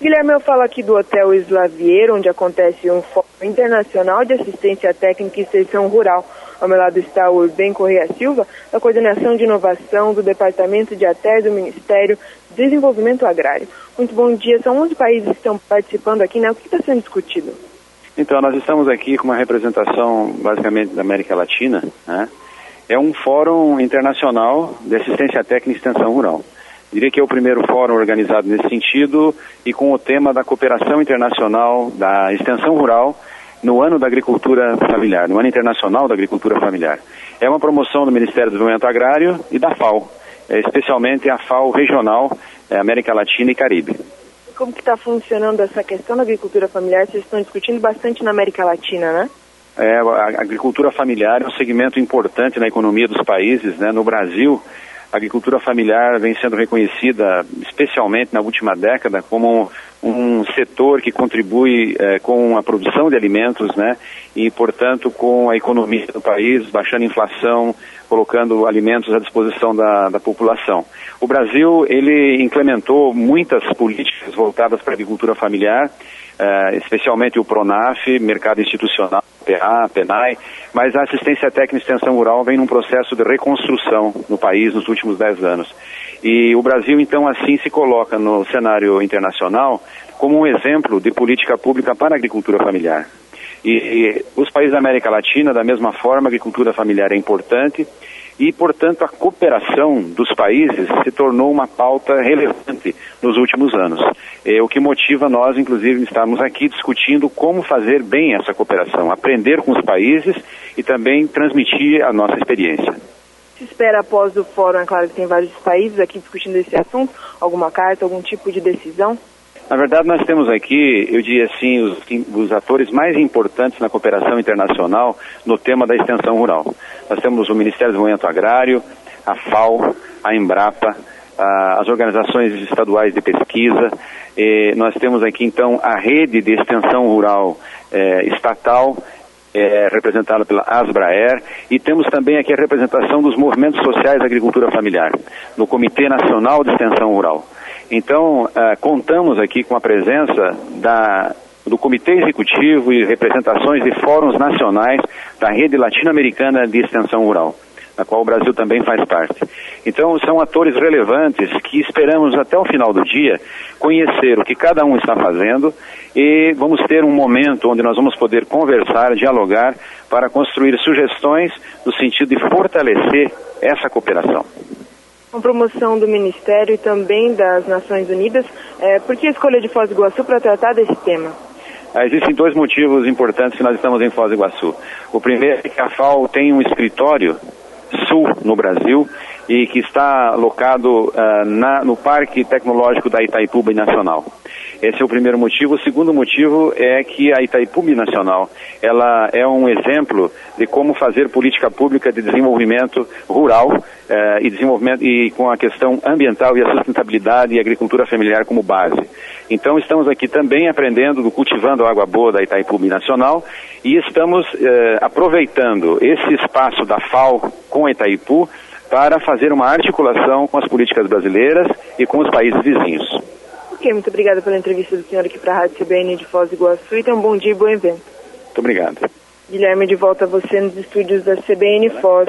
Guilherme, eu falo aqui do Hotel Slavier, onde acontece um Fórum Internacional de Assistência Técnica e Extensão Rural. Ao meu lado está o Urben Correia Silva, da Coordenação de Inovação do Departamento de ATER do Ministério do Desenvolvimento Agrário. Muito bom dia. São 11 países que estão participando aqui, né? O que está sendo discutido? Então, nós estamos aqui com uma representação basicamente da América Latina, né? É um fórum internacional de assistência técnica e extensão rural. Diria que é o primeiro fórum organizado nesse sentido e com o tema da cooperação internacional da extensão rural no ano da agricultura familiar, no ano internacional da agricultura familiar. É uma promoção do Ministério do Desenvolvimento Agrário e da FAO, é, especialmente a FAO regional é, América Latina e Caribe. Como que está funcionando essa questão da agricultura familiar? Vocês estão discutindo bastante na América Latina, né? É, a agricultura familiar é um segmento importante na economia dos países. Né? No Brasil, a agricultura familiar vem sendo reconhecida, especialmente na última década, como um setor que contribui eh, com a produção de alimentos, né, e portanto com a economia do país, baixando a inflação, colocando alimentos à disposição da, da população. O Brasil ele implementou muitas políticas voltadas para a agricultura familiar, eh, especialmente o Pronaf, mercado institucional, PA, PENAI, mas a assistência técnica e extensão rural vem num processo de reconstrução no país nos últimos dez anos. E o Brasil, então, assim se coloca no cenário internacional como um exemplo de política pública para a agricultura familiar. E, e os países da América Latina, da mesma forma, a agricultura familiar é importante e, portanto, a cooperação dos países se tornou uma pauta relevante nos últimos anos. É o que motiva nós, inclusive, estarmos aqui discutindo como fazer bem essa cooperação, aprender com os países e também transmitir a nossa experiência. Se espera após o fórum, é claro que tem vários países aqui discutindo esse assunto, alguma carta, algum tipo de decisão? Na verdade, nós temos aqui, eu diria assim, os, os, atores mais importantes na cooperação internacional no tema da extensão rural. Nós temos o Ministério do Desenvolvimento Agrário, a FAO, a Embrapa, a, as organizações estaduais de pesquisa. nós temos aqui, então, a rede de extensão rural eh, estatal é, representada pela Asbraer, e temos também aqui a representação dos movimentos sociais da agricultura familiar, no Comitê Nacional de Extensão Rural. Então, uh, contamos aqui com a presença da, do Comitê Executivo e representações de fóruns nacionais da Rede Latino-Americana de Extensão Rural da qual o Brasil também faz parte. Então, são atores relevantes que esperamos até o final do dia conhecer o que cada um está fazendo e vamos ter um momento onde nós vamos poder conversar, dialogar para construir sugestões no sentido de fortalecer essa cooperação. Com promoção do Ministério e também das Nações Unidas, é, por que a escolha de Foz do Iguaçu para tratar desse tema? Ah, existem dois motivos importantes que nós estamos em Foz do Iguaçu. O primeiro é que a FAO tem um escritório Sul, no Brasil, e que está alocado uh, na, no Parque Tecnológico da Itaipu Nacional. Esse é o primeiro motivo. O segundo motivo é que a Itaipu Nacional ela é um exemplo de como fazer política pública de desenvolvimento rural uh, e desenvolvimento e com a questão ambiental e a sustentabilidade e agricultura familiar como base. Então estamos aqui também aprendendo do cultivando a água boa da Itaipu Nacional e estamos uh, aproveitando esse espaço da FAO com a Itaipu para fazer uma articulação com as políticas brasileiras e com os países vizinhos. Ok, muito obrigada pela entrevista do senhor aqui para a Rádio CBN de Foz do Iguaçu e tenha um bom dia e bom evento. Muito obrigado. Guilherme, de volta a você nos estúdios da CBN Foz.